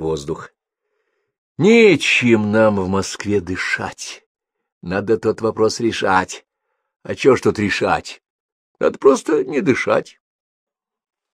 воздух. Нечем нам в Москве дышать. Надо тот вопрос решать. А чё ж тут решать? Надо просто не дышать.